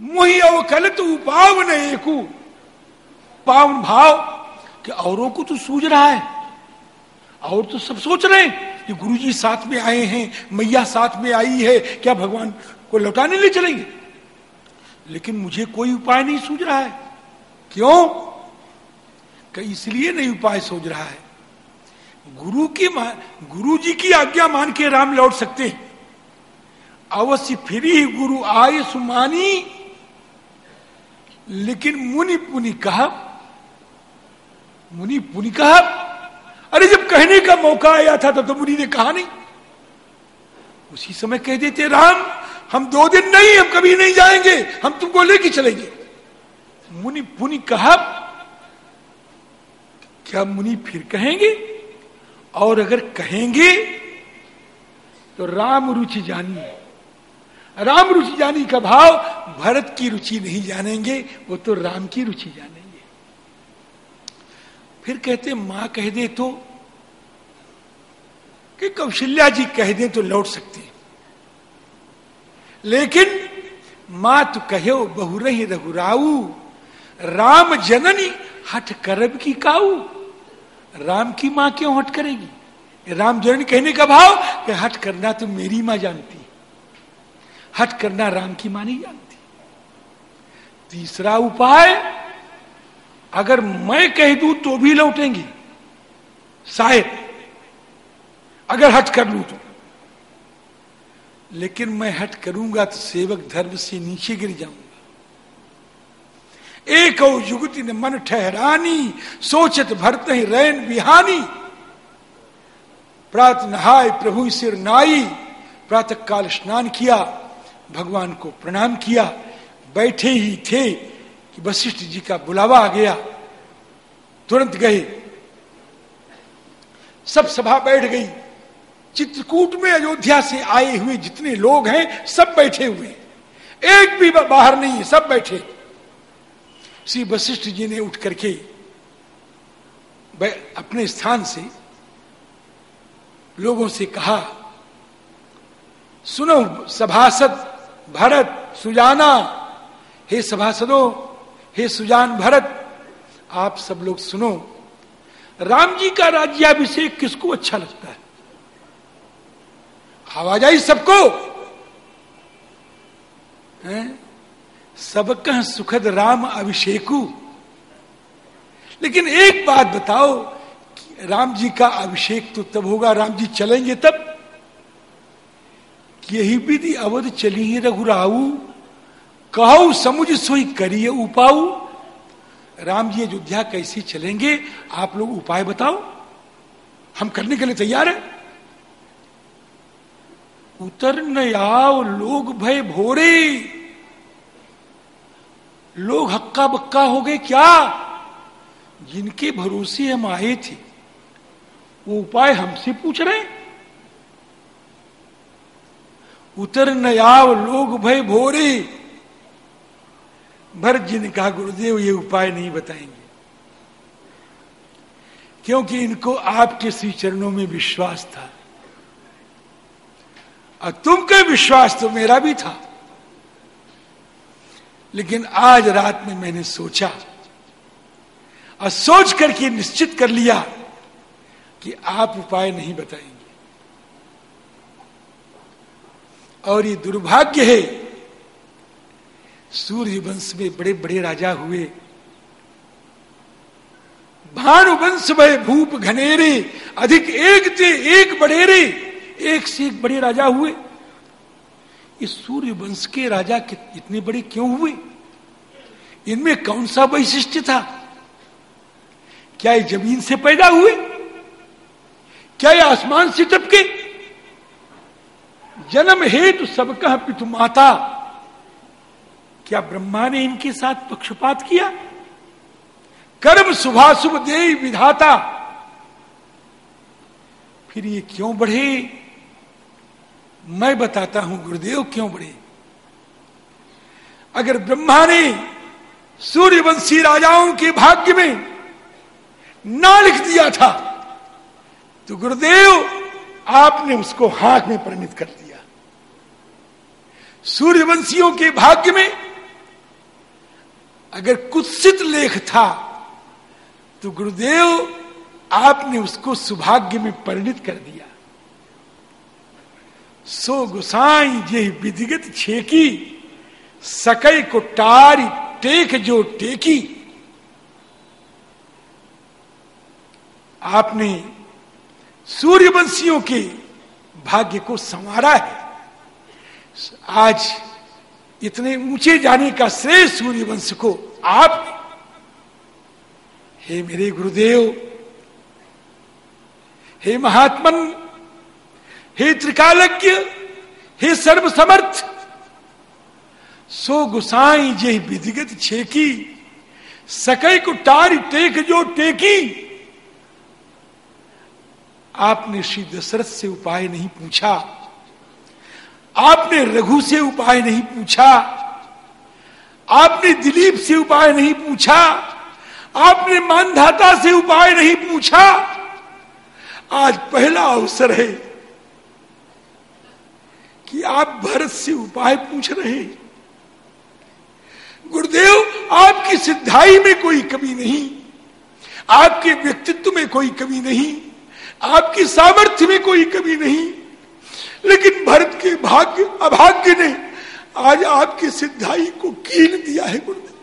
मोही अवकलित उपावन एकू पावन भाव कि औरों को तो सूझ रहा है। और तो सब सोच रहे हैं कि गुरुजी साथ में आए हैं, मैया साथ में आई है, क्या भगवान को लौटाने ले चलेंगे? लेकिन मुझे कोई उपाय नहीं सूझ रहा है। क्यों? इसलिए नहीं उपाय सोच रहा है। गुरु की गुरु जी की आज्ञा मान के राम लौट सकते अवश्य फिर ही गुरु आय सुमानी लेकिन मुनि पुनि कहा, मुनि पुनि कहा, अरे जब कहने का मौका आया था तब तो मुनि ने कहा नहीं। उसी समय कह देते, राम, हम दो दिन नहीं, हम कभी नहीं जाएँगे, हम तुमको लेके चलेंगे। मुनि पुनि कहा, क्या मुनि फिर कहेंगे? और अगर कहेंगे तो राम रुचि जानी राम रुचि जानी का भाव भरत की रुचि नहीं जानेंगे, वो तो राम की रुचि जानेंगे। फिर कहते, माँ कह दे तो कि कौशल्या जी कह दे तो लौट सकते लेकिन माँ तो कहो, बहु रही रघुराऊ, राम जननी हट करब की काऊ। राम की माँ क्यों हट करेगी? राम जननी कहने का भाव कि हट करना तो मेरी माँ जानती। हट करना राम की माँ नहीं जानती। तीसरा उपाय, अगर मैं कह दू तो भी लौटेंगे। शायद अगर हट कर लू तो। लेकिन मैं हट करूँगा तो सेवक धर्म से नीचे गिर जाऊँगा। एक और युगति ने मन ठहरानी, सोचत भरत ही रैन बिहानी। प्रात नहाय प्रभु सिर नाई प्रातः काल स्नान किया। भगवान को प्रणाम किया। बैठे ही थे कि वशिष्ठ जी का बुलावा आ गया। तुरंत गए। सब सभा बैठ गई। चित्रकूट में अयोध्या से आए हुए जितने लोग हैं, सब बैठे हुए। एक भी बाहर नहीं है, सब बैठे। श्री वशिष्ठ जी ने उठ करके अपने स्थान से लोगों से कहा, सुनो सभासद भरत, सुजाना, हे सभासदों, हे सुजान भरत, आप सब लोग सुनो, राम जी का राज्याभिषेक किसको अच्छा लगता है? आवाज़ आई सबको? सब कह सुखद राम अभिषेकु। लेकिन एक बात बताओ राम जी का अभिषेक तो तब होगा, राम जी चलेंगे तब। यही विधि अवध चली ही रघुराऊ। कहो, समुझ सोई करिए उपाऊ। राम जी अयोध्या कैसे चलेंगे, आप लोग उपाय बताओ। हम करने के लिए तैयार है। उतर न आओ, लोग भय भोरे। लोग हक्का बक्का हो गए क्या? जिनके भरोसे हम आए थे, वो उपाय हमसे पूछ रहे उतर न आओ लोग भय भोरे। भरत जी ने कहा गुरुदेव ये उपाय नहीं बताएँगे। क्योंकि इनको आपके श्री चरणों में विश्वास था। और तुमका विश्वास तो मेरा भी था। लेकिन आज रात में मैंने सोचा और सोच करके निश्चित कर लिया कि आप उपाय नहीं बताएँगे। और ये दुर्भाग्य है सूर्य वंश में बड़े बड़े राजा हुए। भानु वंश में भूप घनेरे, अधिक एक थे एक बड़ेरे एक से एक बड़े राजा हुए। इस सूर्य वंश के राजा इतने बड़े क्यों हुए? इनमें कौन सा वैशिष्ट था? क्या ये ज़मीन से पैदा हुए? क्या ये आसमान से टपके? जन्म हेतु सबका पितु माता। क्या ब्रह्मा ने इनके साथ पक्षपात किया? कर्म शुभाशुभ दे विधाता। फिर ये क्यों बढ़े? मैं बताता हूँ, गुरुदेव क्यों बढ़े? अगर ब्रह्मा ने सूर्यवंशी राजाओं के भाग्य में ना लिख दिया था तो गुरुदेव आपने उसको हाथ में परिणित कर दिया। सूर्यवंशियों के भाग्य में अगर कुत्सित लेख था तो गुरुदेव आपने उसको सुभाग्य में परिणित कर दिया। सो गुसाई ये विधिगत छेकी, सकई को टारी टेक जो टेकी। आपने सूर्यवंशियों के भाग्य को संवारा है। आज इतने ऊँचे जाने का श्रेय सूर्यवंश को आप हे मेरे गुरुदेव, हे महात्मन, हे त्रिकालज्ञ, हे सर्वसमर्थ, सो गुसाई जे विधिगत छेकी सकै को टार टेक जो टेकी, आपने श्री दशरथ से उपाय नहीं पूछा। आपने रघु से उपाय नहीं पूछा, आपने दिलीप से उपाय नहीं पूछा, आपने मानधाता से उपाय नहीं पूछा। आज पहला अवसर है कि आप भरत से उपाय पूछ रहे हैं। गुरुदेव, आपकी सिद्धाई में कोई कमी नहीं, आपके व्यक्तित्व में कोई कमी नहीं, आपकी सामर्थ्य में कोई कमी नहीं लेकिन भरत के भाग्य अभाग्य ने आज आपकी सिद्धाई को कील दिया है गुरुदेव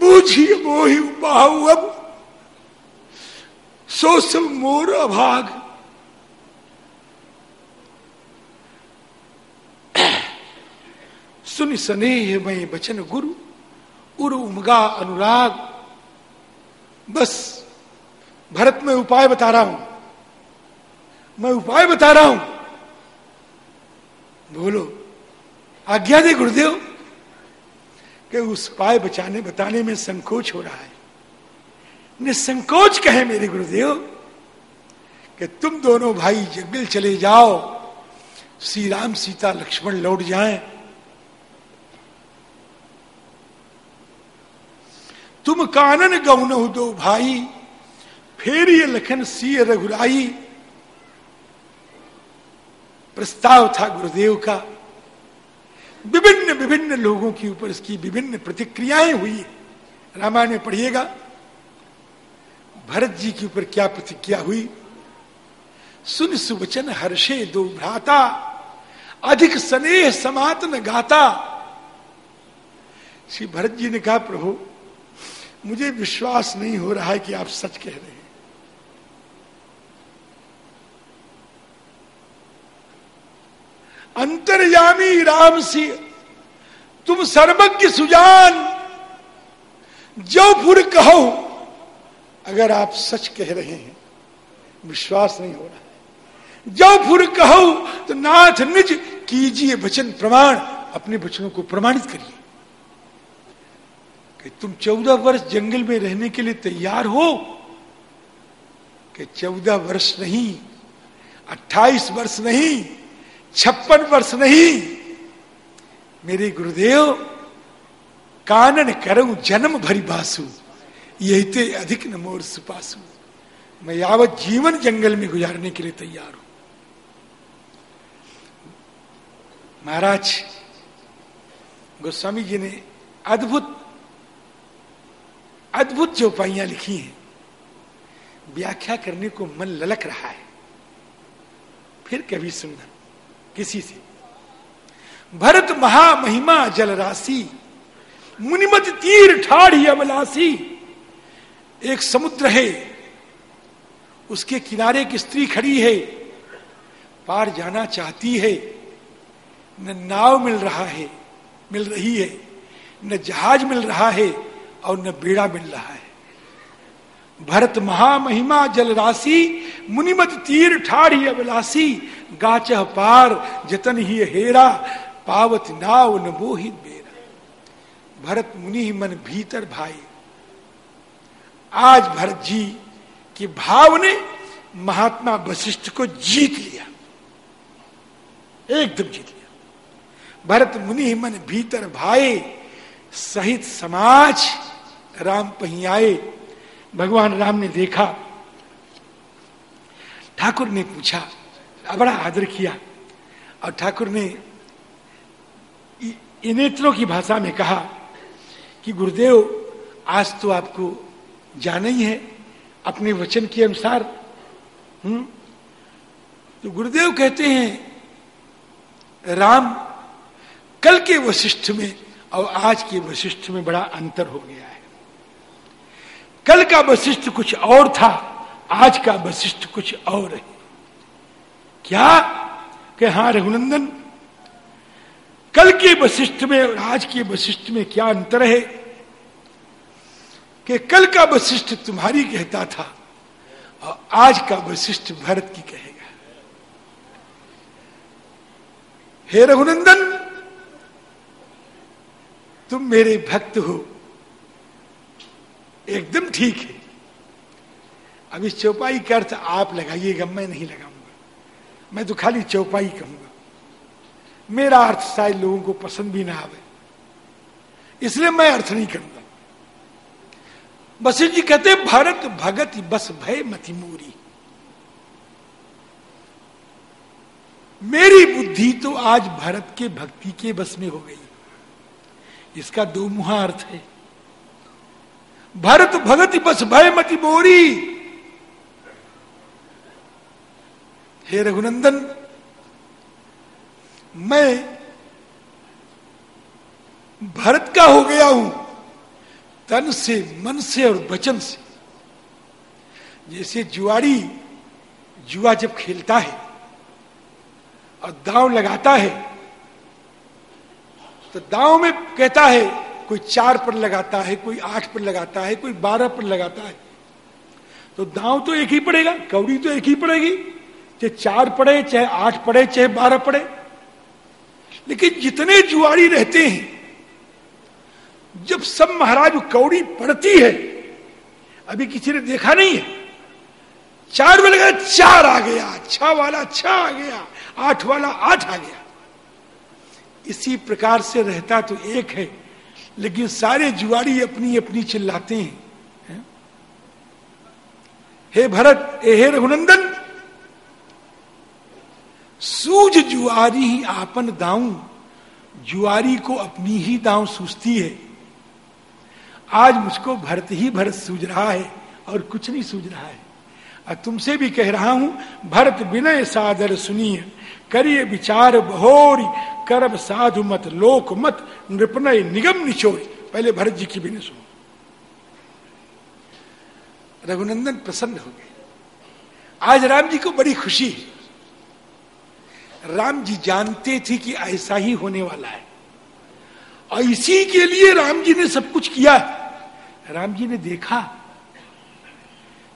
बूझिए मोहि बाहु अब। सो सब मोर अभाग। सुन स्नेह में बचन गुरु। उर उमगा अनुराग। बस, भरत में उपाय बता रहा हूँ। मैं उपाय बता रहा हूँ। बोलो, आज्ञा दे गुरुदेव, कि उस उपाय बचाने, बताने में संकोच हो रहा है। निसंकोच कहे मेरे गुरुदेव, कि तुम दोनों भाई जंगल चले जाओ श्री राम सीता लक्ष्मण लौट जाएँ। तुम कानन गौन दो भाई, फिर ये लखन सी रघुराई प्रस्ताव था गुरुदेव का। विभिन्न विभिन्न लोगों के ऊपर इसकी विभिन्न प्रतिक्रियाएँ हुई। रामायण में पढ़िएगा, भरत जी के ऊपर क्या प्रतिक्रिया हुई? सुन सुवचन हर्षे दो भ्राता, अधिक स्नेह समातन गाता। श्री भरत जी ने कहा, प्रभु, मुझे विश्वास नहीं हो रहा है कि आप सच कह रहे हैं। अंतर्यामी राम सिंह तुम सर्वज्ञ सुजान, जो पुर कहो, अगर आप सच कह रहे हैं, विश्वास नहीं हो रहा है। जो पुर कहो तो नाथ निज कीजिए वचन प्रमाण, अपने वचनों को प्रमाणित करिए। कि तुम चौदह वर्ष जंगल में रहने के लिए तैयार हो, कि चौदह वर्ष नहीं, अट्ठाईस वर्ष नहीं छप्पन वर्ष नहीं। मेरे गुरुदेव, कानन करूँ जन्म भरी बासु यही ते अधिक न मोर सुपासु। मैं यावत जीवन जंगल में गुजारने के लिए तैयार हूँ। महाराज, गोस्वामी जी ने अद्भुत अद्भुत जो पाइयाँ लिखी हैं। व्याख्या करने को मन ललक रहा है। फिर कभी सुनना। किसी से। भरत महामहिमा जल राशि मुनिमत तीर ठाढ़ी अमलासी, एक समुद्र है, उसके किनारे एक स्त्री खड़ी है, पार जाना चाहती है, न नाव मिल रहा है, मिल रही है, न जहाज़ मिल रहा है और न बेड़ा मिल रहा है। भरत महामहिमा जल राशि मुनिमत तीर ठाढ़ी अबलासी गाच पार, जतन ही हेरा, पावत नाव न बेरा। भरत मुनि मन भीतर भाई आज भरत जी के भाव ने महात्मा वशिष्ठ को जीत लिया। एकदम जीत लिया। भरत मुनि मन भीतर भाई सहित समाज राम पहियाए भगवान राम ने देखा, ठाकुर ने पूछा बड़ा आदर किया। और ठाकुर ने इनेत्रों की भाषा में कहा कि, गुरुदेव, आज तो आपको जाना ही है, अपने वचन के अनुसार हम्म तो गुरुदेव कहते हैं, राम, कल के वशिष्ठ में और आज के वशिष्ठ में बड़ा अंतर हो गया है। कल का वशिष्ठ कुछ और था, आज का वशिष्ठ कुछ और है। क्या? कि हाँ, रघुनंदन, कल के वशिष्ठ में और आज के वशिष्ठ में क्या अंतर है? कि कल का वशिष्ठ तुम्हारी कहता था, और आज का वशिष्ठ भरत की कहेगा। हे रघुनंदन, तुम मेरे भक्त हो। एकदम ठीक है। अब इस चौपाई का अर्थ आप लगाइएगा, मैं नहीं लगाऊँगा। मैं तो खाली चौपाई कहूँगा। मेरा अर्थ शायद लोगों को पसंद भी ना आवे। इसलिए मैं अर्थ नहीं करूँगा। वशिष्ठ जी कहते भारत भगत बस भय मति मोरी। मेरी बुद्धि तो आज भरत के भक्ति के बस में हो गई। इसका दो मुहा अर्थ है। भरत भगत बस भय मति मोरी हे रघुनंदन, मैं भरत का हो गया हूँ, तन से, मन से और वचन से। जैसे जुआरी जुआ जब खेलता है और दांव लगाता है तो दांव में कहता है कोई चार पर लगाता है, कोई आठ पर लगाता है, कोई बारह पर लगाता है। तो दांव तो एक ही पड़ेगा कौड़ी तो एक ही पड़ेगी। चाहे चार पड़े, चाहे आठ पड़े, चाहे बारह पड़े। लेकिन जितने जुआरी रहते हैं, जब सब महाराज कौड़ी पड़ती है, अभी किसी ने देखा नहीं है? चार में लगा चार आ गया, छह वाला, छह आ गया, आठ वाला, आठ आ गया। इसी प्रकार से रहता तो एक है। लेकिन सारे जुआरी अपनी अपनी चिल्लाते हैं। है? भरत, हे रघुनंदन, सूझ जुआरी ही आपन दाऊ, जुआरी को अपनी ही दाऊ सूझती है। आज मुझको भरत ही भरत सूझ रहा है और कुछ नहीं सूझ रहा है। और तुमसे भी कह रहा हूँ, भरत विनय सादर सुनिए। करिए विचार बहोरी करब साधु मत, लोक मत, नृपनय निगम निचोरी। पहले भरत जी की भी नहीं सुनो। रघुनंदन प्रसन्न हो गए। आज राम जी को बड़ी खुशी है। राम जी जानते थे कि ऐसा ही होने वाला है। और इसी के लिए राम जी ने सब कुछ किया राम जी ने देखा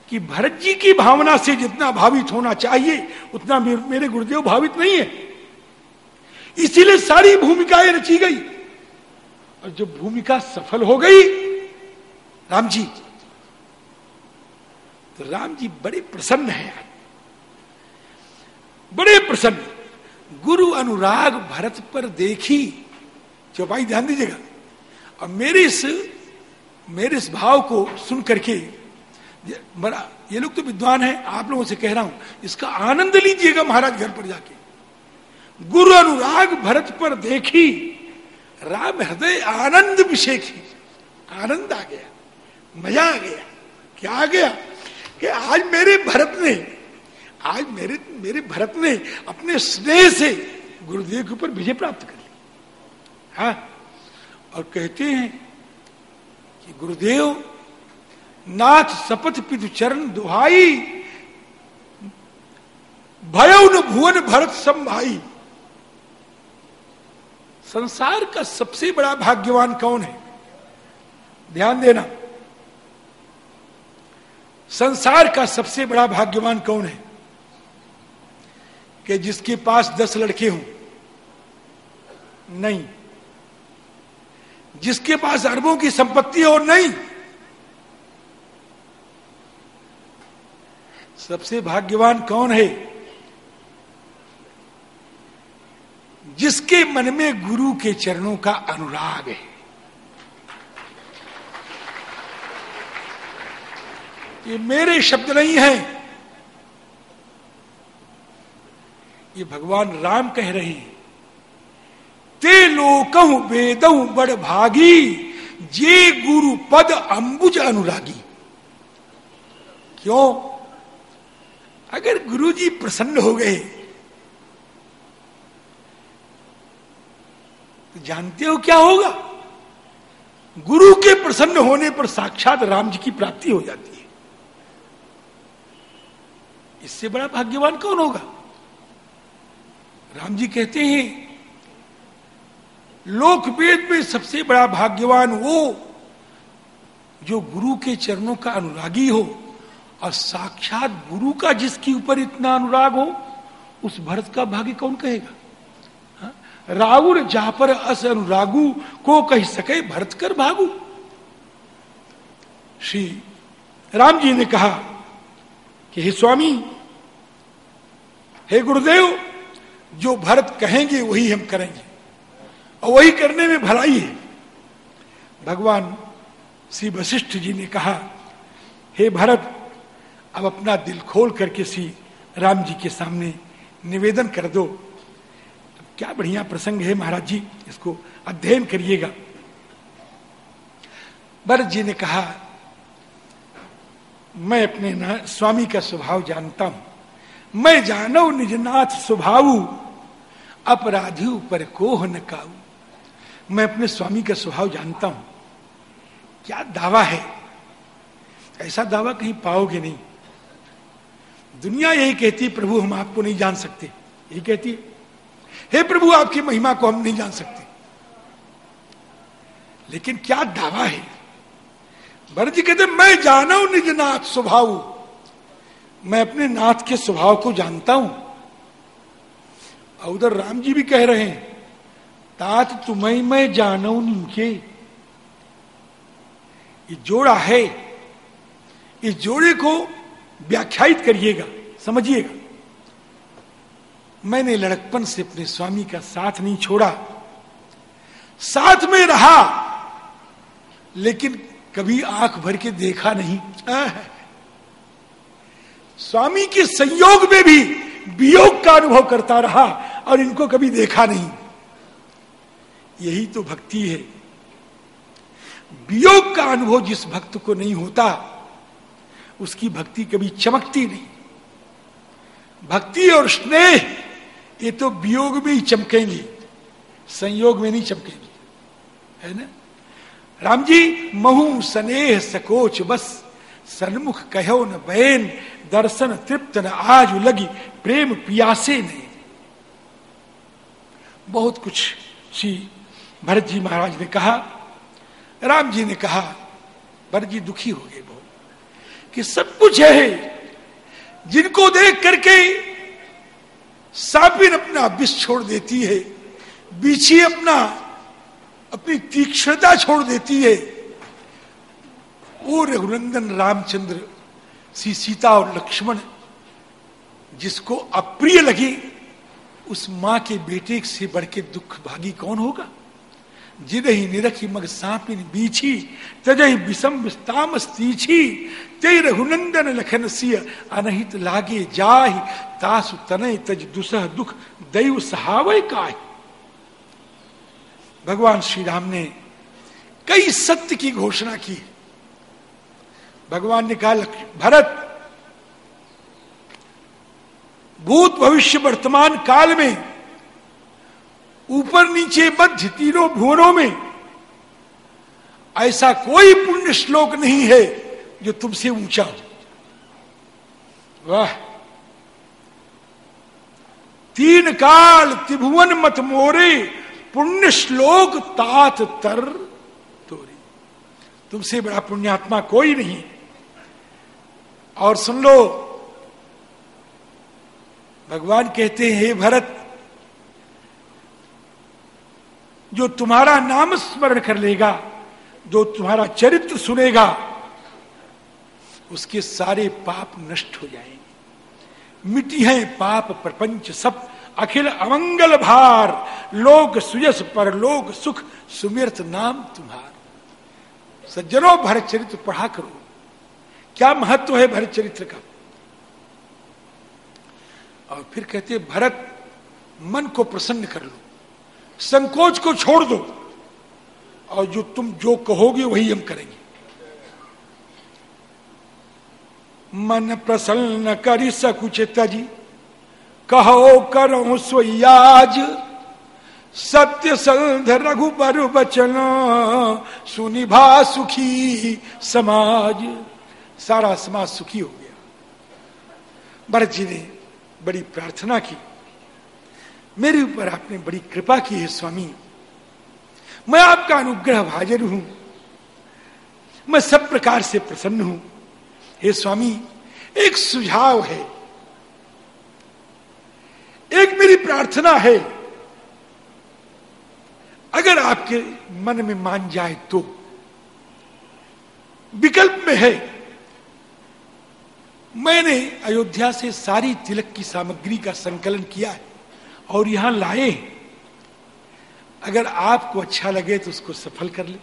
कि भरत जी की भावना से जितना भावित होना चाहिए, उतना मेरे गुरुदेव भावित नहीं है। इसीलिए सारी भूमिकाएँ रची गई। और जब भूमिका सफल हो गई, राम जी तो राम जी बड़े प्रसन्न हैं। बड़े प्रसन्न। गुरु अनुराग भरत पर देखी, चौपाई ध्यान दीजिएगा। और मेरे इस मेरे इस भाव को सुन करके बड़ा, ये लोग तो विद्वान है, आप लोगों से कह रहा हूँ, इसका आनंद लीजिएगा महाराज घर पर जाके। गुरु अनुराग भरत पर देखी, राम हृदय आनंद विषेखी। आनंद आ गया, मज़ा आ गया। क्या आ गया? कि आज मेरे भरत ने, आज मेरे मेरे भरत ने अपने स्नेह से गुरुदेव के ऊपर विजय प्राप्त कर ली। हा? और कहते हैं कि गुरुदेव नाथ सपथ पितु चरण दुहाई भयउन भुवन भरत संभाई। संसार का सबसे बड़ा भाग्यवान कौन है? ध्यान देना, संसार का सबसे बड़ा भाग्यवान कौन है? कि जिसके पास दस लड़के हों। नहीं। जिसके पास अरबों की संपत्ति हो, नहीं। सबसे भाग्यवान कौन है? जिसके मन में गुरु के चरणों का अनुराग है। ये मेरे शब्द नहीं है। ये भगवान राम कह रहे हैं, ते लोकहु वेदहु बड़ भागी, जे गुरु पद अंबुज अनुरागी। क्यों? अगर गुरु जी प्रसन्न हो गए तो जानते हो क्या होगा? गुरु के प्रसन्न होने पर साक्षात राम जी की प्राप्ति हो जाती है। इससे बड़ा भाग्यवान कौन होगा? राम जी कहते हैं लोक वेद में सबसे बड़ा भाग्यवान वो जो गुरु के चरणों का अनुरागी हो। और साक्षात गुरु का जिसके ऊपर इतना अनुराग हो, उस भरत का भाग्य कौन कहेगा? राउर जापर अस अनुरागु को कह सके, भरत कर भागु। श्री राम जी ने कहा कि, हे स्वामी, हे गुरुदेव, जो भरत कहेंगे, वही हम करेंगे। और वही करने में भलाई है। भगवान श्री वशिष्ठ जी ने कहा, हे भरत अब अपना दिल खोल करके श्री राम जी के सामने निवेदन कर दो। क्या बढ़िया प्रसंग है महाराज जी, इसको अध्ययन करिएगा। भरत जी ने कहा, मैं अपने स्वामी का स्वभाव जानता हूँ। मैं जानो निजनाथ स्वभाव, अपराधी पर कोह न मैं अपने स्वामी का स्वभाव जानता हूँ। क्या दावा है? ऐसा दावा कहीं पाओगे नहीं। दुनिया यही कहती प्रभु, हम आपको नहीं जान सकते। यही कहती है। हे प्रभु, आपकी महिमा को हम नहीं जान सकते। लेकिन क्या दावा है? भरत जी कहते मैं जाना हूँ, निज नाथ स्वभाव मैं अपने नाथ के स्वभाव को जानता हूँ। और उधर राम जी भी कह रहे हैं, तात तुम्हें मैं जानो निके ये जोड़ा है, इस जोड़े को व्याख्यात करिएगा। समझिएगा मैंने लड़कपन से अपने स्वामी का साथ नहीं छोड़ा। साथ में रहा, लेकिन कभी आँख भर के देखा नहीं। स्वामी के संयोग में भी वियोग का अनुभव करता रहा और इनको कभी देखा नहीं। यही तो भक्ति है। वियोग का अनुभव जिस भक्त को नहीं होता, उसकी भक्ति कभी चमकती नहीं। भक्ति और स्नेह, ये तो वियोग में ही चमकेंगी। संयोग में नहीं चमकेंगी। है ना? राम जी, महू स्नेह सकोच बस, सन्मुख कहो न बैन दर्शन तृप्त न आज लगी, प्रेम पियासे ने बहुत कुछ श्री भरत जी महाराज ने कहा। राम जी ने कहा, भरत जी दुखी हो गए बहुत, कि सब कुछ है जिनको देख करके सापिन अपना विष छोड़ देती है, बीछी अपना अपनी तीक्ष्णता छोड़ देती है। वो रघुनंदन रामचंद्र श्री सीता और लक्ष्मण, जिसको अप्रिय लगे, उस माँ के बेटे से बढ़ के दुख भागी कौन होगा? जिदही निरखी मग सापिन बीछी, तजही विषम विस्ताम स्तीछी ते रघुनंदन लखन सिय, अनहित लागे जाहि। तासु तनय तज दुसह दुख, दैव सहावय काय। भगवान श्री राम ने कई सत्य की घोषणा की। भगवान ने कहा भरत, भूत भविष्य वर्तमान काल में ऊपर नीचे मध्य तीनों भुवनों में। ऐसा कोई पुण्य श्लोक नहीं है जो तुमसे ऊँचा हो। वाह। तीन काल त्रिभुवन मत मोरे, पुण्य श्लोक तात तर तोरी। तुमसे बड़ा पुण्यात्मा कोई नहीं। और सुन लो, भगवान कहते हैं, हे भरत जो तुम्हारा नाम स्मरण कर लेगा, जो तुम्हारा चरित्र सुनेगा, उसके सारे पाप नष्ट हो जाएँगे। मिट्टी है पाप प्रपंच सब, अखिल अमंगल भार, लोक सुयस पर लोक सुख सुमिर्थ नाम तुम्हार। सज्जनों भरत चरित्र पढ़ा करो। क्या महत्व है भरत चरित्र का? और फिर कहते भरत, मन को प्रसन्न कर लो। संकोच को छोड़ दो। और जो तुम जो कहोगे, वही हम करेंगे। मन प्रसन्न करी सकुच तजी कहो, करो सोयाज सत्य संध रघुबर बचन सुनिभा सुखी समाज। सारा समाज सुखी हो गया। भरत जी ने बड़ी प्रार्थना की। मेरे ऊपर आपने बड़ी कृपा की है, स्वामी। मैं आपका अनुग्रह भाजन हूँ। मैं सब प्रकार से प्रसन्न हूँ। हे स्वामी, एक सुझाव है। एक मेरी प्रार्थना है। अगर आपके मन में मान जाए तो। विकल्प में है। मैंने अयोध्या से सारी तिलक की सामग्री का संकलन किया है। और यहाँ लाए। अगर आपको अच्छा लगे तो उसको सफल कर ले।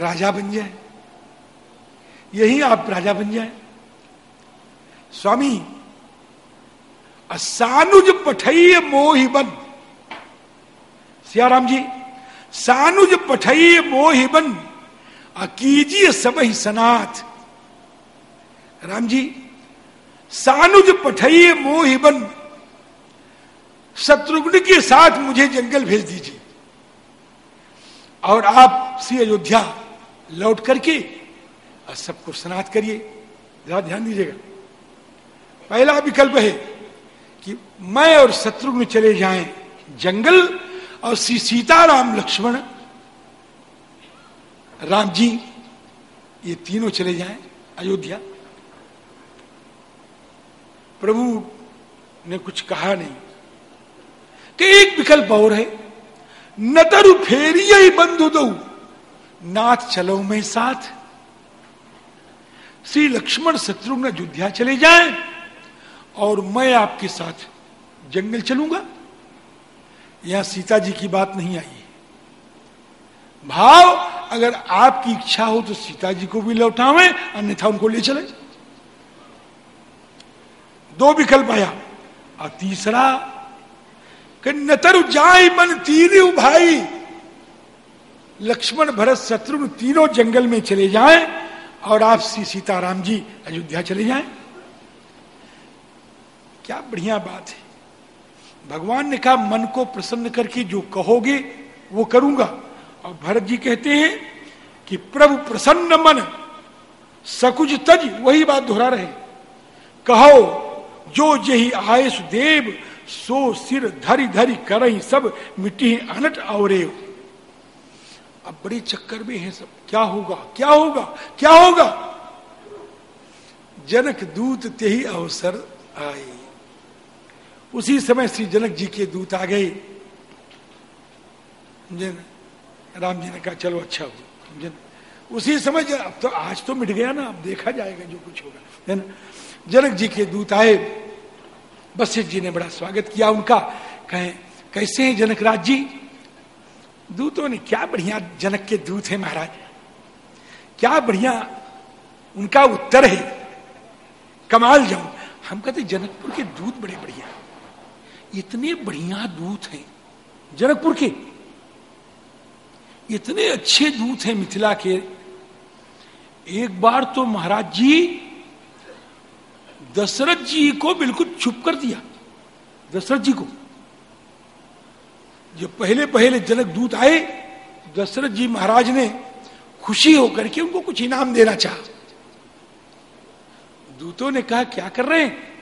राजा बन जाए। यही आप राजा बन जाए। स्वामी सानुज पठई मोहि बन। सियाराम जी, सानुज पठई मोहि बन। अकीजिए सब ही सनाथ। राम जी, सानुज पठई मोहि बन। शत्रुघ्न के साथ मुझे जंगल भेज दीजिए। और आप श्री अयोध्या लौट करके और सबको स्नात करिए। जरा ध्यान दीजिएगा। पहला विकल्प है कि मैं और शत्रुघ्न चले जाएँ जंगल और श्री सीताराम लक्ष्मण, राम जी, ये तीनों चले जाएँ अयोध्या। प्रभु ने कुछ कहा नहीं। कि एक विकल्प और है। नतरु फेरिय बंधु दो नाथ चलो मैं साथ। श्री लक्ष्मण शत्रुघ्न अयोध्या चले जाए और मैं आपके साथ जंगल चलूँगा। यहाँ सीता जी की बात नहीं आई। भाव, अगर आपकी इच्छा हो तो सीता जी को भी लौटावे, अन्यथा उनको ले चले। दो विकल्प आया। और तीसरा कि नतर जाय मन तीर भाई लक्ष्मण भरत शत्रुघ्न तीनों जंगल में चले जाएँ और आप श्री सीताराम जी अयोध्या चले जाएँ। क्या बढ़िया बात है। भगवान ने कहा, मन को प्रसन्न करके जो कहोगे, वो करूँगा। और भरत जी कहते हैं कि, प्रभु प्रसन्न मन, सकुज तज, वही बात दोहरा रहे कहो, जो जही आयस देव सो सिर धरी धरी कर सब मिट्टी अनट और अब बड़े चक्कर में है सब। क्या होगा? क्या होगा? क्या होगा? जनक दूत ते ही अवसर आए। उसी समय श्री जनक जी के दूत आ गए। राम जी ने कहा, चलो अच्छा हो जन, उसी समय अब तो आज तो मिट गया ना, अब देखा जाएगा जो कुछ होगा। जनक जी के दूत आए। वशिष्ठ जी ने बड़ा स्वागत किया उनका। कहें, कैसे हैं जनक राज जी? दूतों ने, क्या बढ़िया जनक के दूत है महाराज। क्या बढ़िया उनका उत्तर है। कमाल जाऊँ। हम कहते जनकपुर के दूत बड़े बढ़िया इतने बढ़िया दूत हैं। जनकपुर के? इतने अच्छे दूत हैं मिथिला के। एक बार तो महाराज जी दशरथ जी को बिल्कुल चुप कर दिया। दशरथ जी को। जब पहले पहले जनक दूत आए, दशरथ जी महाराज ने खुशी होकर के उनको कुछ इनाम देना चाहा। दूतों ने कहा, क्या कर रहे हैं?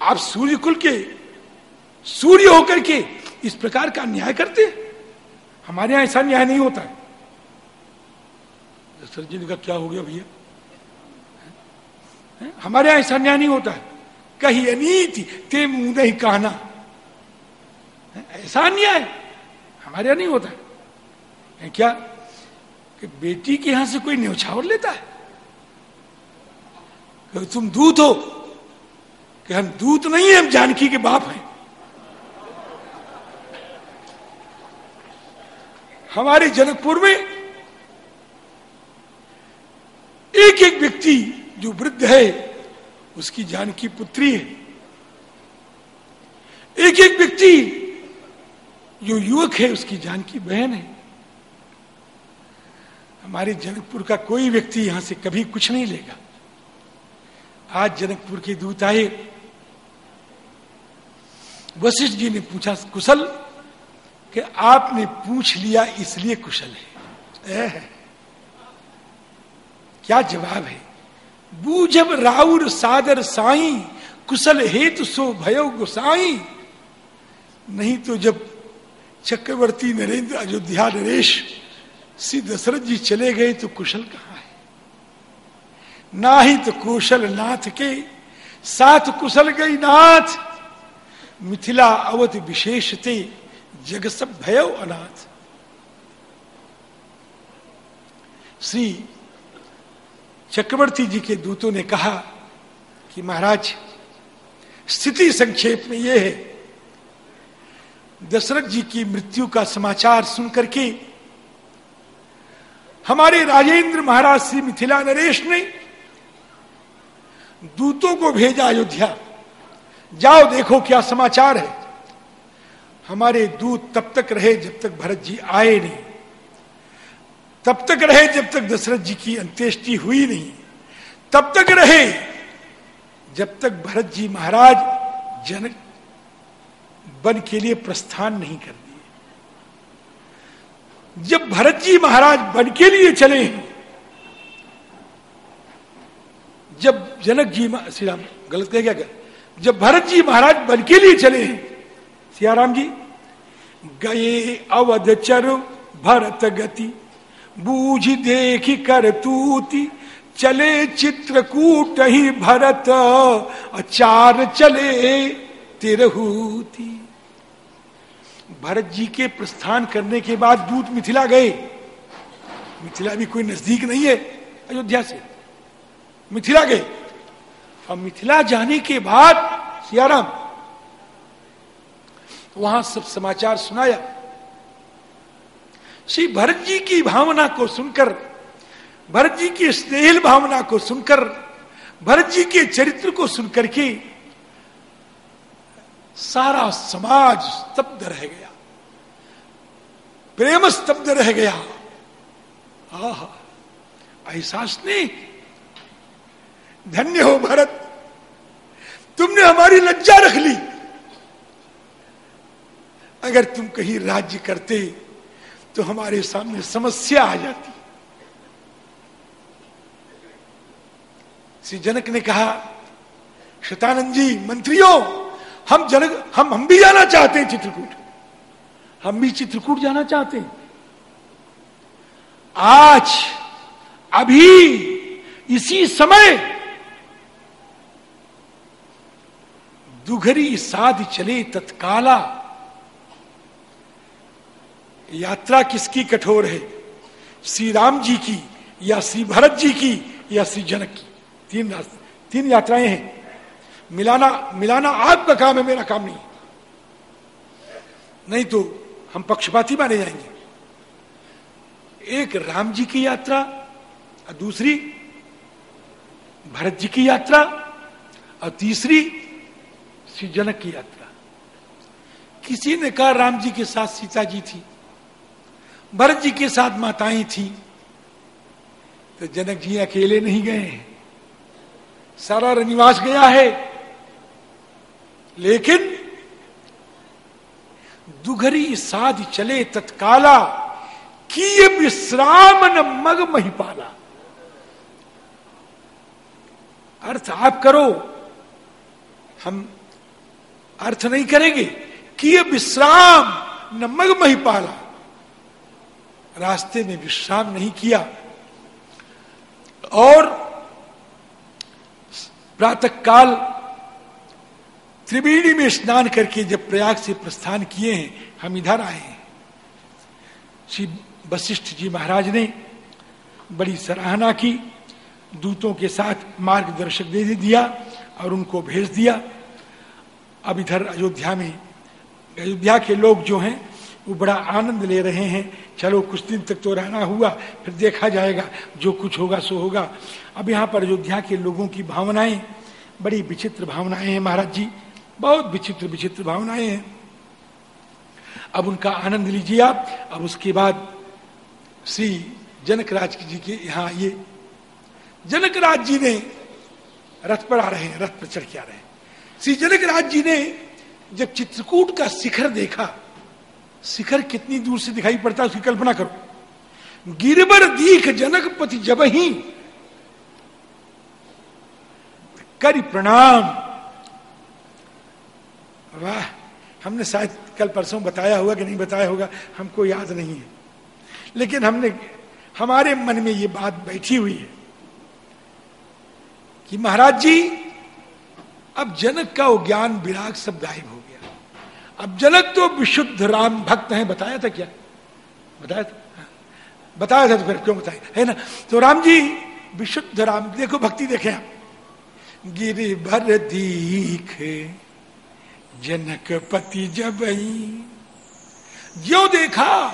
आप सूर्य कुल के सूर्य होकर के इस प्रकार का न्याय करते हमारे यहाँ ऐसा न्याय नहीं होता है। दशरथ जी ने कहा, क्या हो गया भैया? हमारे यहाँ ऐसा न्याय नहीं होता। कही अनीति, ते मुँह नहीं कहना। ऐसा अन्याय हमारे यहाँ नहीं होता। है क्या? कि बेटी के यहाँ से कोई न्यौछावर लेता है? कि तुम दूत हो, कि हम दूत नहीं है, हम जानकी के बाप हैं। हमारे जनकपुर में एक एक व्यक्ति जो वृद्ध है, उसकी जानकी पुत्री है। एक एक व्यक्ति जो युवक है, उसकी जान की बहन है। हमारे जनकपुर का कोई व्यक्ति यहाँ से कभी कुछ नहीं लेगा। आज जनकपुर के दूत आए। वशिष्ठ जी ने पूछा, कुशल, कि आपने पूछ लिया इसलिए कुशल है। क्या जवाब है? बूझब राउर सादर साई, कुशल हेतु सो भयो गुसाई। नहीं तो जब चक्रवर्ती नरेंद्र अयोध्या नरेश श्री दशरथ जी चले गए तो कुशल कहा है? ना ही तो कुशल नाथ के साथ कुशल गई नाथ। मिथिला अवध विशेषते जग सब भय अनाथ। श्री चक्रवर्ती जी के दूतों ने कहा कि महाराज, स्थिति संक्षेप में यह है। दशरथ जी की मृत्यु का समाचार सुनकर के हमारे राजेंद्र महाराज श्री मिथिला नरेश ने दूतों को भेजा अयोध्या। जाओ देखो क्या समाचार है। हमारे दूत तब तक रहे जब तक भरत जी आए नहीं। तब तक रहे जब तक दशरथ जी की अंत्येष्टि हुई नहीं। तब तक रहे जब तक भरत जी महाराज जनक वन के लिए प्रस्थान नहीं कर दिए। जब भरत जी महाराज वन के लिए चले जब जनक जी श्री राम गलत कह गया जब भरत जी महाराज वन के लिए चले हैं, सियाराम जी, गए अवध चर भरत गति बूझ देख कर तूती, चले चित्रकूट ही भरत चार चले तिरहूती। भरत जी के प्रस्थान करने के बाद दूत मिथिला गए। मिथिला भी कोई नज़दीक नहीं है अयोध्या से। मिथिला गए। और मिथिला जाने के बाद सियाराम वहाँ सब समाचार सुनाया। श्री भरत जी की भावना को सुनकर, भरत जी की स्नेहल भावना को सुनकर, भरत जी के चरित्र को सुनकर के सारा समाज स्तब्ध रह गया। प्रेम स्तब्ध रह गया। ऐसा स्नेह। धन्य हो भरत, तुमने हमारी लज्जा रख ली। अगर तुम कहीं राज्य करते तो हमारे सामने समस्या आ जाती। श्री जनक ने कहा, शतानंद जी, मंत्रियों, हम जनक, हम हम भी जाना चाहते हैं चित्रकूट। हम भी चित्रकूट जाना चाहते हैं। आज, अभी, इसी समय, दुघरी साध चले तत्काला यात्रा किसकी कठोर है? श्री राम जी की या श्री भरत जी की या श्री जनक की? तीन तीन यात्राएँ हैं। मिलाना मिलाना आपका काम है, मेरा काम नहीं नहीं तो हम पक्षपाती माने जाएँगे। एक राम जी की यात्रा, और दूसरी भरत जी की यात्रा, और तीसरी श्री जनक की यात्रा। किसी ने कहा राम जी के साथ सीता जी थी? भरत जी के साथ माताएँ थी। तो जनक जी अकेले नहीं गए। सारा रनिवास गया है। लेकिन दुघरी साध चले तत्काला, किए विश्राम न मग महिपाला। अर्थ आप करो, हम अर्थ नहीं करेंगे। किए विश्राम न मग महिपाला। रास्ते में विश्राम नहीं किया। और प्रातः काल त्रिवेणी में स्नान करके जब प्रयाग से प्रस्थान किए हैं, हम इधर आए हैं। श्री वशिष्ठ जी महाराज ने बड़ी सराहना की, दूतों के साथ मार्गदर्शक दे दिया और उनको भेज दिया। अब इधर अयोध्या में, अयोध्या के लोग जो हैं वो बड़ा आनंद ले रहे हैं। चलो कुछ दिन तक तो रहना हुआ, फिर देखा जाएगा, जो कुछ होगा सो होगा। अब यहाँ पर अयोध्या के लोगों की भावनाएँ, बड़ी विचित्र भावनाएँ हैं महाराज जी। बहुत विचित्र विचित्र भावनाएँ हैं। अब उनका आनंद लीजिए आप। अब उसके बाद श्री जनक राज जी के यहाँ आइए जनक राज जी ने रथ पर आ रहे हैं, रथ पर चढ़ के आ रहे हैं। श्री जनक राज जी ने जब चित्रकूट का शिखर देखा शिखर कितनी दूर से दिखाई पड़ता है उसकी कल्पना करो। गिरबर दीख जनकपति जब ही। करी प्रणाम। वाह, हमने शायद कल परसों बताया होगा कि नहीं बताया होगा, हमको याद नहीं है। लेकिन हमने, हमारे मन में ये बात बैठी हुई है कि महाराज जी, अब जनक का वो ज्ञान विराग सब गायब हो अब जनक तो विशुद्ध राम भक्त हैं, बताया था क्या? बताया था? हाँ। बताया था तो फिर क्यों बताया? है ना? तो राम जी, विशुद्ध राम, देखो भक्ति देखे आप। गिरी भर दीख, जनक पति जब जो देखा,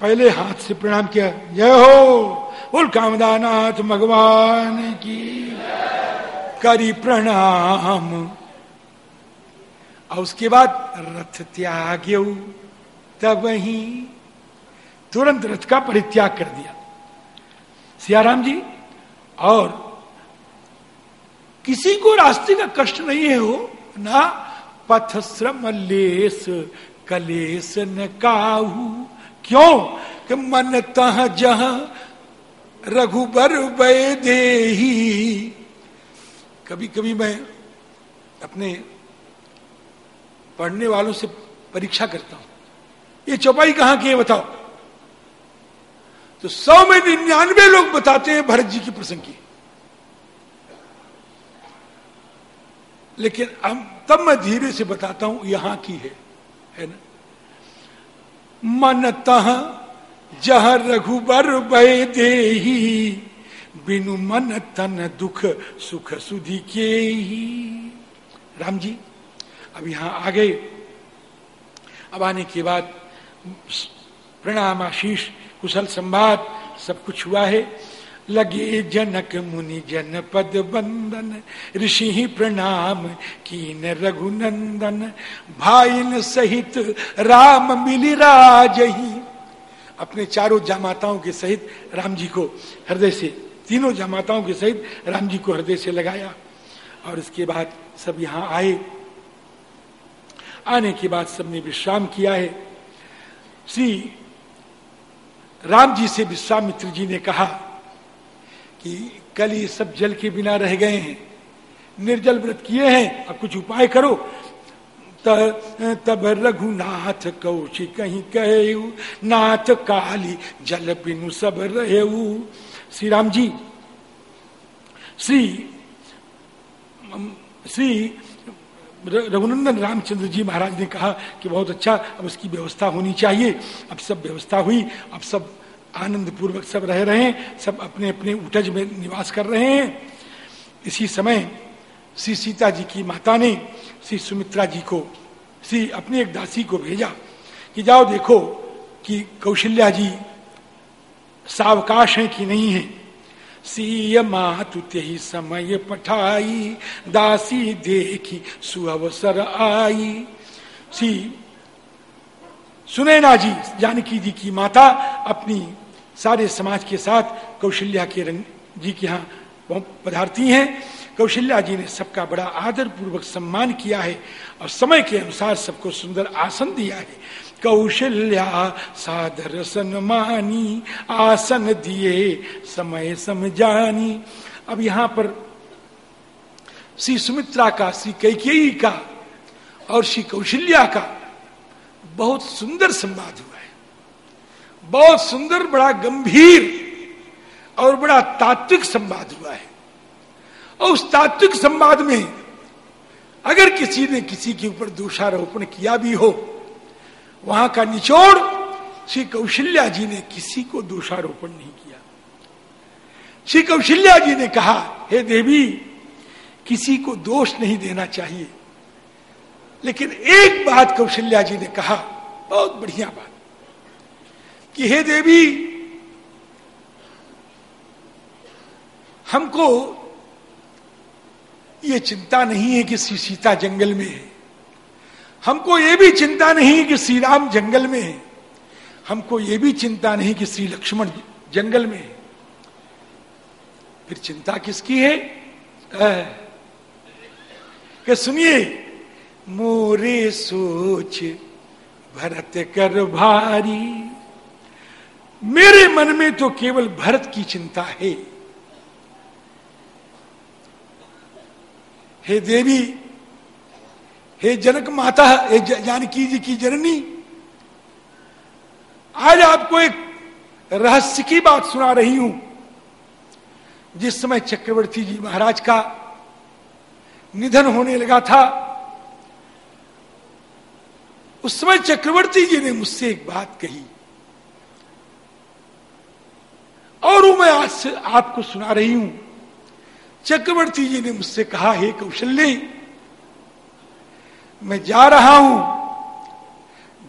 पहले हाथ से प्रणाम किया, जय हो उल कामदानाथ भगवान की। करी प्रणाम। और उसके बाद रथ त्याग तब ही तुरंत रथ का परित्याग कर दिया। सियाराम जी, और किसी को रास्ते का कष्ट नहीं है हो, ना पथ श्रम लेस, कलेस न काहू। क्यों? कि मन तह जह रघुबर दे कभी कभी मैं अपने पढ़ने वालों से परीक्षा करता हूँ। ये चौपाई कहाँ की है बताओ? तो सौ में निन्यानवे लोग बताते हैं भरत जी की प्रसंग। की लेकिन अब तब मैं धीरे से बताता हूँ, यहाँ की है है ना? मन तह जह रघुबर बे दे बिनु मन तन दुख सुख सुधि के ही। राम जी। अब यहाँ आ गए अब आने के बाद प्रणाम आशीष कुशल संवाद, सब कुछ हुआ है। लगे जनक मुनि जन पद बंदन ऋषि ही प्रणाम कीन रघुनंदन। भाइन सहित राम मिली राजही। अपने चारों जामाताओं के सहित राम जी को हृदय से, तीनों जामाताओं के सहित राम जी को हृदय से लगाया। और इसके बाद सब यहाँ आए। आने के बाद सबने विश्राम किया है। श्री राम जी से विश्वामित्र जी ने कहा कि कल ये सब जल के बिना रह गए हैं, निर्जल व्रत किए हैं, अब कुछ उपाय करो। तब रघुनाथ कौशि कहीं कहे नाथ काली जल बिनु सब रहे श्री राम जी, श्री श्री रघुनंदन रामचंद्र जी महाराज ने कहा कि बहुत अच्छा अब उसकी व्यवस्था होनी चाहिए। अब सब व्यवस्था हुई, अब सब आनंद पूर्वक सब रह रहे हैं, सब अपने अपने उठज में निवास कर रहे हैं। इसी समय श्री सीता जी की माता ने श्री सुमित्रा जी को, श्री अपनी एक दासी को भेजा कि जाओ देखो कि कौशल्या जी सावकाश है कि नहीं है। सीय मातु ही समय पठाई। दासी देखी सुअवसर आई। सी, सुनैना जी, जानकी जी की माता अपनी सारे समाज के साथ कौशल्या के रंग जी के यहाँ पधारती हैं। कौशल्या जी ने सबका बड़ा आदर पूर्वक सम्मान किया है और समय के अनुसार सबको सुंदर आसन दिया है। कौशल्या सादर सनमानी आसन दिए, समय समझानी। अब यहाँ पर श्री सुमित्रा का, श्री कैकेयी का और श्री कौशल्या का बहुत सुंदर संवाद हुआ है। बहुत सुंदर, बड़ा गंभीर और बड़ा तात्विक संवाद हुआ है। और उस तात्विक संवाद में अगर किसी ने किसी के ऊपर दोषारोपण किया भी हो, वहाँ का निचोड़ श्री कौशल्या जी ने किसी को दोषारोपण नहीं किया। श्री कौशल्या जी ने कहा, हे देवी, किसी को दोष नहीं देना चाहिए। लेकिन एक बात कौशल्या जी ने कहा, बहुत बढ़िया बात, कि हे देवी, हमको ये चिंता नहीं है कि श्री सीता जंगल में है। हमको ये भी चिंता नहीं है कि श्री राम जंगल में है। हमको ये भी चिंता नहीं कि श्री लक्ष्मण जंगल में है। फिर चिंता किसकी है? कि सुनिए, मोरे सोच भरत कर भारी। मेरे मन में तो केवल भरत की चिंता है। हे देवी, हे जनक माता, हे जानकी जी की जननी, आज आपको एक रहस्य की बात सुना रही हूँ, जिस समय चक्रवर्ती जी महाराज का निधन होने लगा था, उस समय चक्रवर्ती जी ने मुझसे एक बात कही। और वो मैं आज से आपको सुना रही हूँ। चक्रवर्ती जी ने मुझसे कहा, हे कौशल्य, मैं जा रहा हूँ।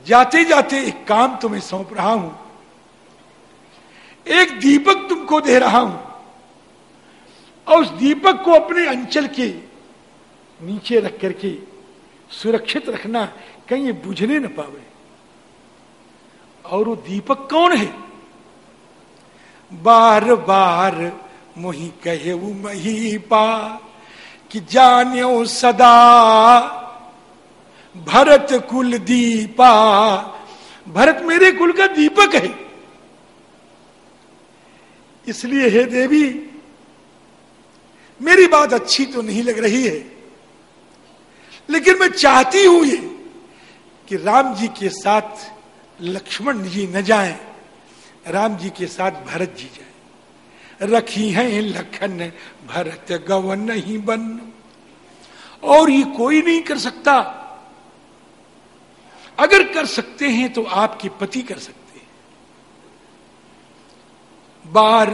जाते जाते एक काम तुम्हें सौंप रहा हूँ। एक दीपक तुमको दे रहा हूँ और उस दीपक को अपने अंचल के नीचे रख करके सुरक्षित रखना कहीं ये बुझने न पावे। और वो दीपक कौन है? बार बार मोही कहे वो मही पा कि जान्यो सदा। भरत कुल दीपा। भरत मेरे कुल का दीपक है। इसलिए हे देवी मेरी बात अच्छी तो नहीं लग रही है लेकिन मैं चाहती हूँ ये कि राम जी के साथ लक्ष्मण जी न जाएँ, राम जी के साथ भरत जी जाए। रखी हैं लखन, भरत गवन नहीं बन और ये कोई नहीं कर सकता। अगर कर सकते हैं तो आपके पति कर सकते हैं। बार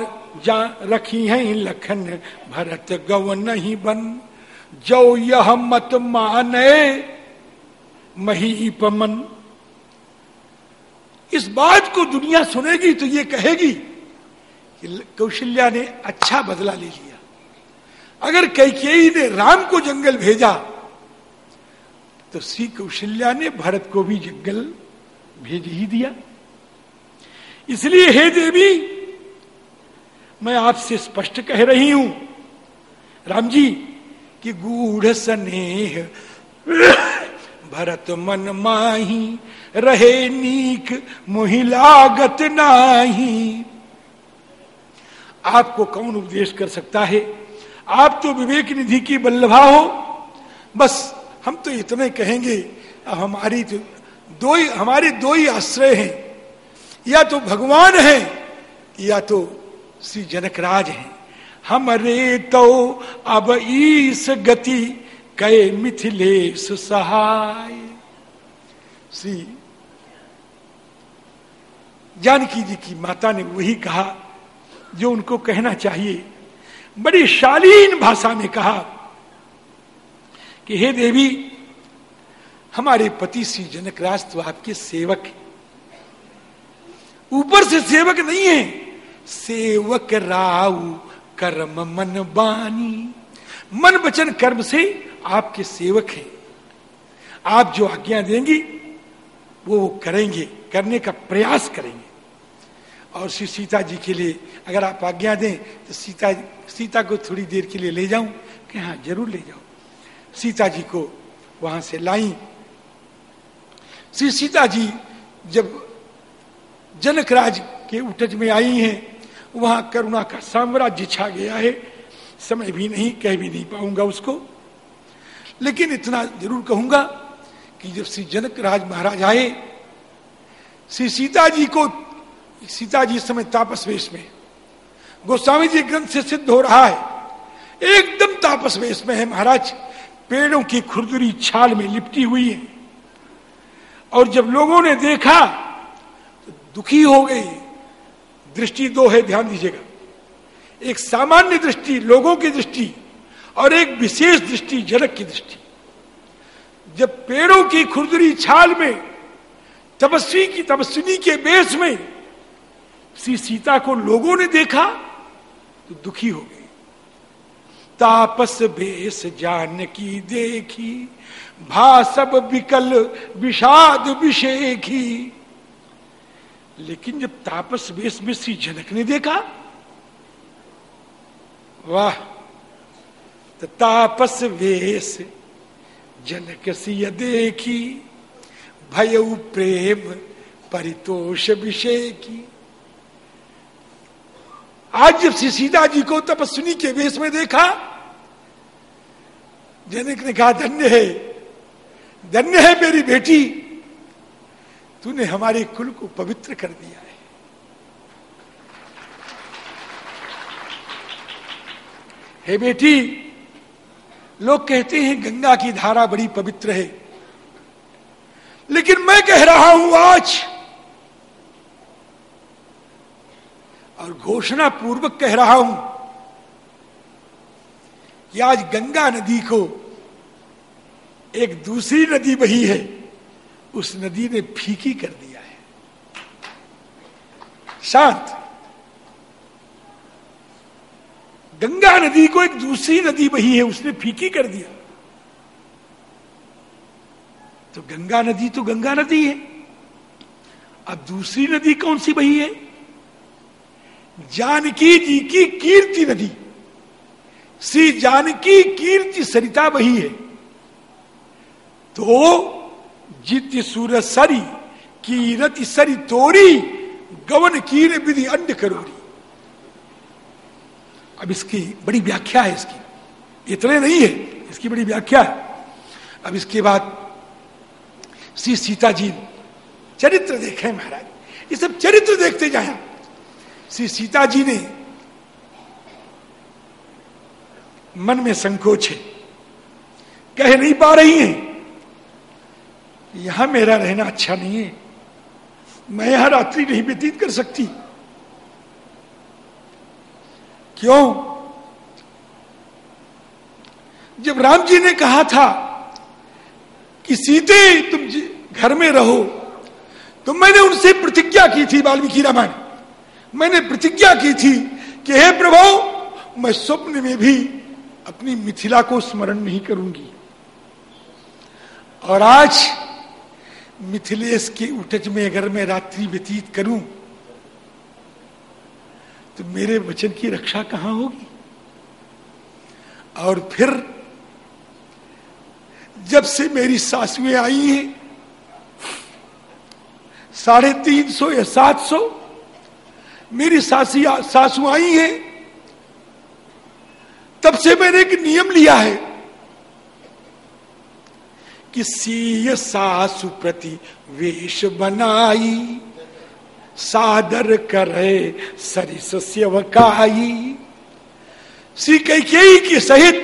जा रखी हैं लखन, भरत गवन नहीं बन जो यह मत माने महीपमन इस बात को दुनिया सुनेगी तो ये कहेगी कौशल्या ने अच्छा बदला ले लिया। अगर कैकेयी ने राम को जंगल भेजा तो श्री कौशल्या ने भरत को भी जंगल भेज ही दिया। इसलिए, हे देवी, मैं आपसे स्पष्ट कह रही हूँ राम जी कि गूढ़ स्नेह भरत मन माही, रहे नीक मोहिलागत नाही। आपको कौन उपदेश कर सकता है? आप तो विवेक निधि की बल्लभा हो, बस हम तो इतने कहेंगे, हमारी तो दो ही, हमारे दो ही आश्रय हैं। या तो भगवान है, या तो श्री जनकराज हैं। हमरे तो अब ईस गति कहे मिथिलेश सहाय श्री जानकी जी की माता ने वही कहा जो उनको कहना चाहिए। बड़ी शालीन भाषा में कहा कि, हे देवी, हमारे पति श्री जनक राज तो आपके सेवक है। ऊपर से सेवक नहीं है। सेवक राव कर्म मन बानी। मन वचन कर्म से आपके सेवक हैं। आप जो आज्ञा देंगी, वो वो करेंगे, करने का प्रयास करेंगे। और श्री सीता जी के लिए, अगर आप आज्ञा दें तो सीता सीता को थोड़ी देर के लिए ले जाऊँ, कि हाँ ज़रूर ले जाओ सीता जी को वहाँ से लाई। श्री सीता जी जब जनक राज के उठज में आई हैं, वहाँ करुणा का साम्राज्य छा गया है। समय भी नहीं, कह भी नहीं पाऊँगा उसको। लेकिन इतना ज़रूर कहूँगा कि जब श्री जनक राज महाराज आए, श्री सीता जी को सीता जी समय तापस वेश में। गोस्वामी जी ग्रंथ से सिद्ध हो रहा है। एकदम तापस वेश में है महाराज। पेड़ों की खुरदुरी छाल में लिपटी हुई है। और जब लोगों ने देखा तो दुखी हो गई दृष्टि दो है, ध्यान दीजिएगा। एक सामान्य दृष्टि, लोगों की दृष्टि, और एक विशेष दृष्टि, जनक की दृष्टि। जब पेड़ों की खुरदुरी छाल में, तपस्वी की, तपस्विनी के बेस में श्री सीता को लोगों ने देखा तो दुखी हो गए तापस बेस जान की देखी भा सब विकल विषाद विषेखी। लेकिन जब तापस वेश में श्री जनक ने देखा, वाह तो तापस वेश जनक सिय देखी भय प्रेम परितोष विषय की आज जब सीता जी को तपस्विनी के वेश में देखा, जनक ने कहा, धन्य है धन्य है मेरी बेटी, तूने हमारे कुल को पवित्र कर दिया है। हे बेटी, लोग कहते हैं गंगा की धारा बड़ी पवित्र है, लेकिन मैं कह रहा हूँ आज और घोषणा पूर्वक कह रहा हूँ कि आज गंगा नदी को एक दूसरी नदी बही है, उस नदी ने फीकी कर दिया है। शांत। गंगा नदी को एक दूसरी नदी बही है, उसने फीकी कर दिया। तो गंगा नदी तो गंगा नदी है, अब दूसरी नदी कौन सी बही है? जानकी जी की कीर्ति नदी। श्री जानकी कीर्ति सरिता बही है। तो जित सूर सरी, कीरति सरी तोरी, गवन कीर विधि अंड करोरी। अब इसकी बड़ी व्याख्या है इसकी। इतने नहीं है, इसकी बड़ी व्याख्या है। अब इसके बाद श्री सीता जी चरित्र देखे महाराज। ये सब चरित्र देखते जाए। श्री सीता जी ने मन में संकोच है। कह नहीं पा रही हैं, यहाँ मेरा रहना अच्छा नहीं है। मैं यहाँ रात्रि नहीं व्यतीत कर सकती। क्यों? जब राम जी ने कहा था कि सीते, तुम घर में रहो तो मैंने उनसे प्रतिज्ञा की थी, वाल्मीकि रामायण। मैंने प्रतिज्ञा की थी कि हे प्रभु, मैं स्वप्न में भी अपनी मिथिला को स्मरण नहीं करूँगी। और आज मिथिलेश के उठज में अगर मैं रात्रि व्यतीत करूँ तो मेरे वचन की रक्षा कहाँ होगी? और फिर, जब से मेरी सासुएँ आई हैं, साढ़े तीन सौ या सात सौ मेरी सासी सासू आई हैं। तब से मैंने एक नियम लिया है कि सीय सासु प्रति वेश बनाई, सादर करे सरिस सेवकाई। श्री कैकेयी के सहित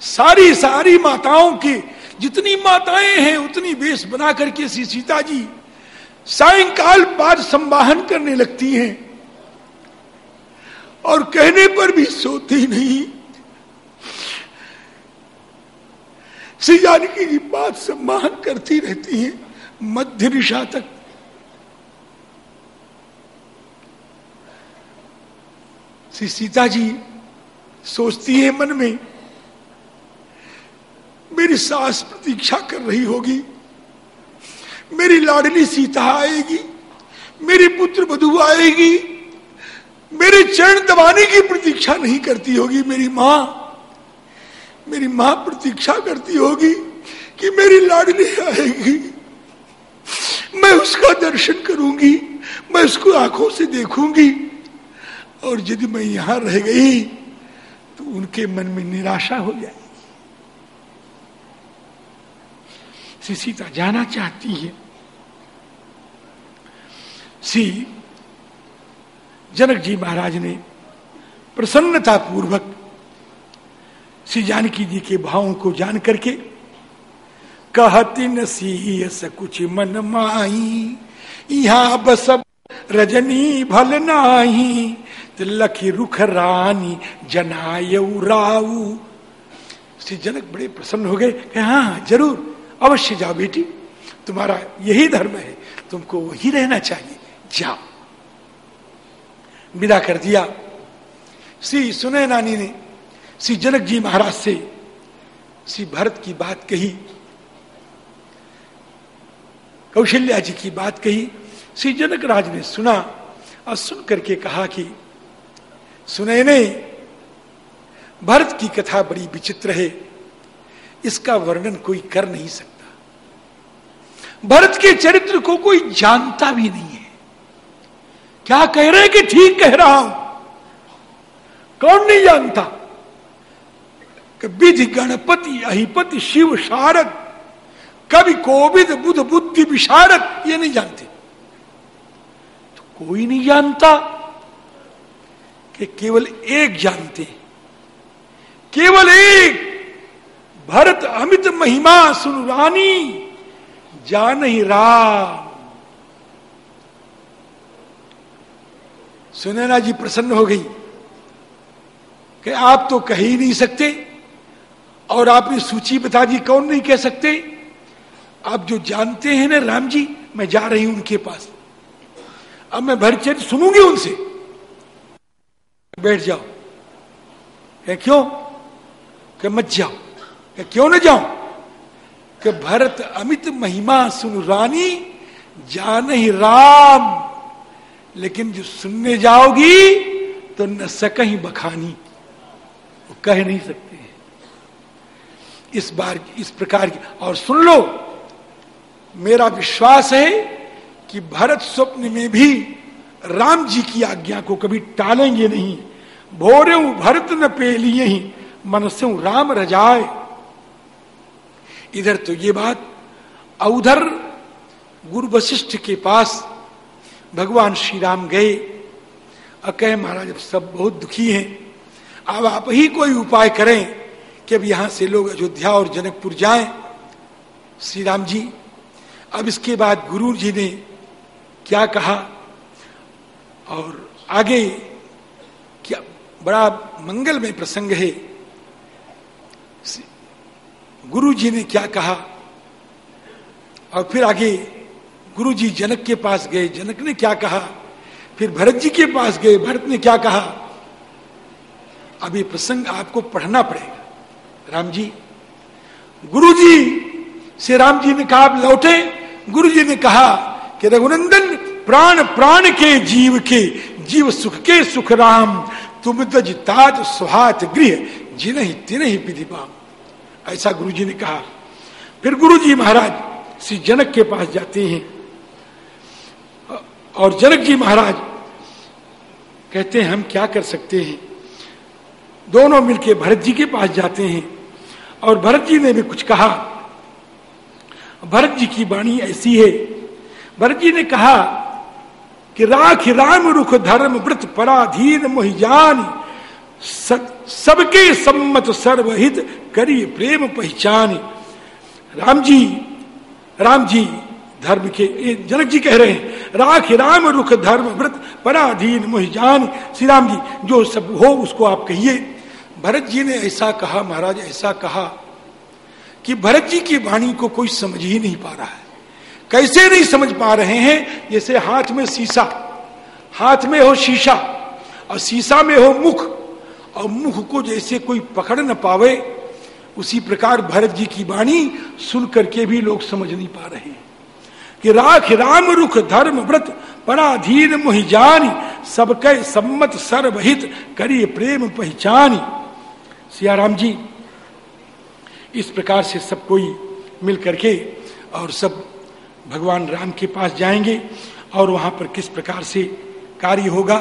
सारी सारी माताओं की जितनी माताएँ हैं, उतनी वेश बना करके श्री सीता जी सायकाल पाद संवाहन करने लगती हैं। और कहने पर भी सोती नहीं। श्री जानकी जी बात सम्मान करती रहती है, मध्य दिशा तक। श्री सीता जी सोचती है मन में, मेरी सास प्रतीक्षा कर रही होगी, मेरी लाडली सीता आएगी, मेरी पुत्र बधु आएगी मेरे चरण दबाने की प्रतीक्षा नहीं करती होगी मेरी माँ। मेरी माँ प्रतीक्षा करती होगी कि मेरी लाडली आएगी। मैं उसका दर्शन करूँगी, मैं उसको आँखों से देखूँगी। और यदि मैं यहाँ रह गई तो उनके मन में निराशा हो जाएगी। सीता जाना चाहती है। सी जनक जी महाराज ने प्रसन्नता पूर्वक श्री जानकी जी के भावों को जान करके कहती न सी कुछ मन माई यहाँ बस रजनी भल नाही लखी रुख रानी जनायऊ राऊ। श्री जनक बड़े प्रसन्न हो गए कि हाँ, हाँ ज़रूर अवश्य जाओ बेटी तुम्हारा यही धर्म है तुमको वही रहना चाहिए जाओ। विदा कर दिया श्री सुनय नानी ने श्री जनक जी महाराज से श्री भरत की बात कही कौशल्या जी की बात कही श्री जनक राज ने सुना और सुन करके कहा कि सुने ने भरत की कथा बड़ी विचित्र है इसका वर्णन कोई कर नहीं सकता भरत के चरित्र को कोई जानता भी नहीं है क्या कह रहे कि ठीक कह रहा हूँ? कौन नहीं जानता विधि गणपति, अहिपति, शिव, शारद, कवि, कोविद बुध बुद्धि, विशारद, ये नहीं जानते। तो कोई नहीं जानता कि केवल एक जानते केवल एक! भरत, अमित, महिमा, सुन रानी जान ही राम। सुनैना जी प्रसन्न हो गई कि आप तो कह ही नहीं सकते और आपने सूची बता दी, कौन नहीं कह सकते? आप जो जानते हैं ना राम जी, मैं जा रही हूँ उनके पास। अब मैं भरचर सुनूँगी उनसे। बैठ जाओ। क्या क्यों? कि मत जाओ। क्या क्यों न जाओ कि भरत अमित महिमा सुन रानी, जान ही राम। लेकिन जो सुनने जाओगी तो न सक ही बखानी। वो कह नहीं सकते इस बार इस प्रकार की। और सुन लो, मेरा विश्वास है कि भरत स्वप्न में भी राम जी की आज्ञा को कभी टालेंगे नहीं। भोरे भरत न पे लिए ही मन से राम रजाए। इधर तो ये बात उधर गुरु वशिष्ठ के पास भगवान श्री राम गए। और कहे, महाराज, अब सब बहुत दुखी हैं। अब आप ही कोई उपाय करें कि अब यहाँ से लोग अयोध्या और जनकपुर जाएँ। श्री राम जी, अब इसके बाद गुरु जी ने क्या कहा और आगे क्या बड़ा मंगलमय प्रसंग है। गुरु जी ने क्या कहा और फिर आगे गुरु जी जनक के पास गए। जनक ने क्या कहा? फिर भरत जी के पास गए। भरत ने क्या कहा? अब ये प्रसंग आपको पढ़ना पड़ेगा। राम जी गुरु जी से राम जी ने कहा, आप लौटे। गुरु जी ने कहा कि रघुनंदन, प्राण प्राण के जीव के, जीव सुख के सुख राम, तुम तज ताज सुहात गृह जिन ही तिन ही विधिपाम ऐसा गुरु जी ने कहा। फिर गुरु जी महाराज श्री जनक के पास जाते हैं। और जनक जी महाराज कहते हैं, हम क्या कर सकते हैं? दोनों मिलके भरत जी के पास जाते हैं और भरत जी ने भी कुछ कहा। भरत जी की वाणी ऐसी है। भरत जी ने कहा कि राख राम रुख धर्म व्रत पराधीन मोहिजान सबके सम्मत सर्वहित करी प्रेम पहचान। राम जी राम जी धर्म के जनक जी कह रहे हैं, राख राम रुख धर्म व्रत पराधीन मोहिजान श्री राम जी, जो सब हो उसको आप कहिए। भरत जी ने ऐसा कहा, महाराज ऐसा कहा कि भरत जी की वाणी को कोई समझ ही नहीं पा रहा है। कैसे नहीं समझ पा रहे हैं? जैसे हाथ में शीशा, हाथ में हो शीशा और शीशा में हो मुख और मुख को जैसे कोई पकड़ न पावे, उसी प्रकार भरत जी की वाणी सुन करके भी लोग समझ नहीं पा रहे हैं। कि राख राम रुख धर्म व्रत पराधीन मोहिजानी सबके सम्मत सर्वहित करिए प्रेम पहचानी। सियाराम जी, इस प्रकार से सब कोई मिल करके और सब भगवान राम के पास जाएँगे और वहाँ पर किस प्रकार से कार्य होगा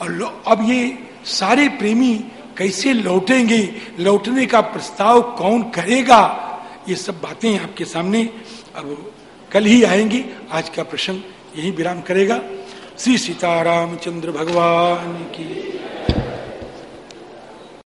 और अब ये सारे प्रेमी कैसे लौटेंगे, लौटने का प्रस्ताव कौन करेगा, ये सब बातें आपके सामने, अब कल ही आएँगी। आज का प्रसंग यही विराम करेगा। श्री सीतारामचंद्र भगवान की